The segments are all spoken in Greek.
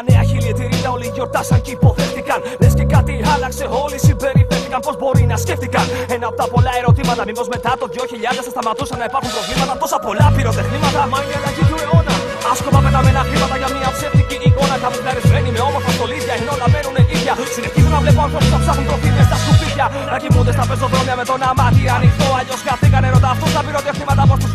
Μια νέα χιλιετηρίδα όλοι γιορτάσαν και υποδέχτηκαν. Λες και κάτι άλλαξε, όλοι συμπεριφέρθηκαν. Πώς μπορεί να σκέφτηκαν; Ένα από τα πολλά ερωτήματα. Μήπως μετά το 2000 θα σταματούσαν να υπάρχουν προβλήματα; Τόσα πολλά πυροτεχνήματα. Μα είναι αλλαγή του αιώνα. Άσκοπα πεταμένα χρήματα για μια ψεύτικη εικόνα. Καμουφλαρισμένοι με όμορφα στολίδια ενώ να μένουν ίδια. Συνεχίζω να βλέπω ανθρώπου να ψάχνουν προφίλ στα σκουπίδια. Να κοιμούνται στα πεζοδρόμια με τον αμάτι ανοιχτό. Αλλιώς καθήκανε ρώτα αυτού τα πυροτεχνήματα πώς τους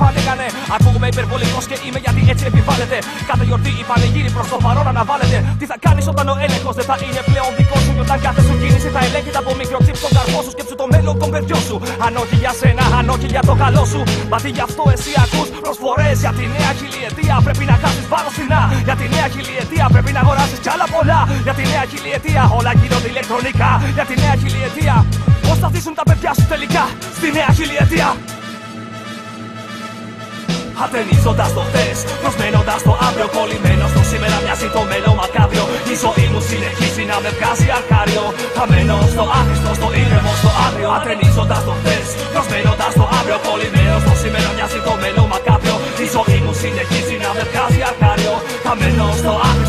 φανήκανε. Ακούγουμε υπερβολικός και είμαι γιατί έτσι επιβάλλεται. Κάθε γιορτή η πανηγύρι προς το παρόν αναβάλλεται. Τι θα κάνεις όταν ο έλεγχος δεν θα είναι πλέον δικό σου. Και όταν κάθε σου κίνηση θα ελέγχεται από μικροτσίπ στον καρπό σου. Σκέψου το μέλλον των παιδιών σου. Αν όχι για σένα, αν όχι για το καλό σου. Μα τι γι' αυτό εσύ ακούς προσφορές για τη νέα χιλιετία. Πρέπει να χάσεις πάνω στην Για τη νέα χιλιετία πρέπει να αγοράσεις κι άλλα πολλά. Για τη νέα χιλιετία όλα γίνονται ηλεκτρονικά. Για τη νέα χιλιετία πώς θα ζήσουν τα παιδιά σου τελικά στη νέα χιλιετία; Ατενίζοντας το χθες, προσμένοντας το αύριο. Κολλημένος στο σήμερα, μοιάζει το μέλλον μακάβριο. Η ζωή μου συνεχίζει να με βγάζει αρχάριο. Χαμένο στο άχρηστο, στο ήρεμο, στο αύριο. Ατενίζοντας το χθες, προσμένοντας το αύριο. Κολλημένος στο σήμερα, μοιάζει το μέλλον μακάβριο. Η ζωή μου συνεχίζει να με βγάζει αρχάριο. Χαμένο στο άχρηστο, στο ήρεμο,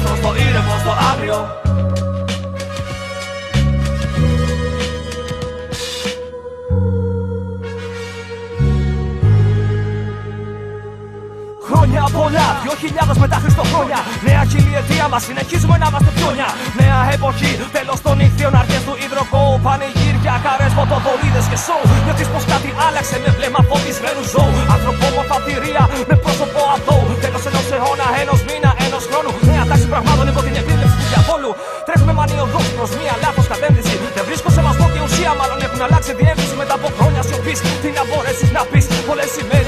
πολλά, 2000 μετά Χριστοχρόνια. Νέα χιλιετία μας συνεχίζουμε να είμαστε πιόνια. Νέα εποχή, τέλος των ηχθείων αρχές του υδροκό. Πανηγύρια, χαρέ, φωτοβολίδε και σοου. Νιώθεις πως κάτι άλλαξε με βλέμμα φωτισμένου ζώου. Ανθρωπόμορφα θηρία με πρόσωπο αυτό. Τέλος ενός αιώνα, ενός μήνα, ενός χρόνου. Νέα τάξη πραγμάτων υπό την επίβλεψη του διαβόλου. Τρέχουμε μανιωδώς προς μία λάθος κατεύθυνση. Δεν βρίσκω σεβαστό και ουσία, μάλλον έχουν αλλάξει διεύθυνση μετά από χρόνια σιωπής. Τι να μπορέσεις να πεις, πολλές ημέρε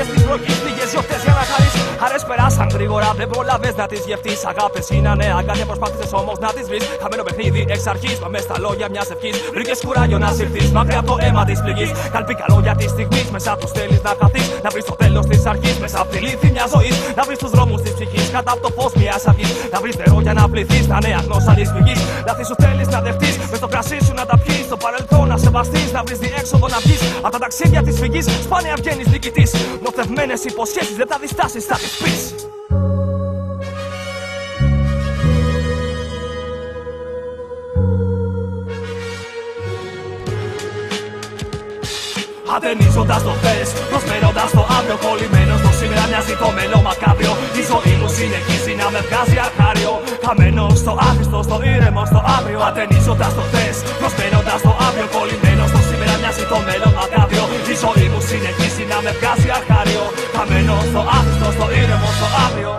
περάσαν γρήγορα, δεν προλαβέ να τις γευτείς. Αγάπες είναι νέα, κάτι προσπάθησε όμως να τις βρεις. Χαμένο παιχνίδι εξ αρχής, μα μες στα λόγια μιας ευχής. Βρήκες κουράγιο να συρθεί μακριά από το αίμα της πληγής. Καλπίκα λόγια τη στιγμής, μέσα τους θέλεις να χαθεί. Να βρεις το τέλος της αρχής, μέσα από τη λύθη μιας ζωής. Να βρεις τους δρόμους της ψυχής, κατά από το φως μιας αυγής. Να βρεις νερό για να πληθείς, τα νέα γνώσα της πληγής. Λάθη σου θέλεις να δεχτείς, με το κρασί σου να τα πιει. Στο παρελθόν να σεβαστείς, να βρεις διέξοδο να βγεις. Από τα ταξίδια της φυγής, σπάνια βγαίνεις νικητής. Νοθευμένες υποσχέσεις δεν θα διστάσεις, θα τις πεις. Ατενίζοντα το χθες, προσμένοντας το αύριο. Κολλημένος στο σήμερα, μοιάζει το μέλλον μακάβριο. Η ζωή μου συνεχίζει να με βγάζει αρχάριο. Χαμένο στο άχρηστο, στο ήρεμο, στο αύριο. Ατενίζοντας το τεστ, προσμένοντα το αύριο. Κολλημένο στο σήμερα, μοιάζει το μέλλον ακάβιο. Η ζωή μου συνεχίζει να με βγάζει αρχάριο. Χαμένο στο άχρηστο, στο ήρεμο, στο αύριο.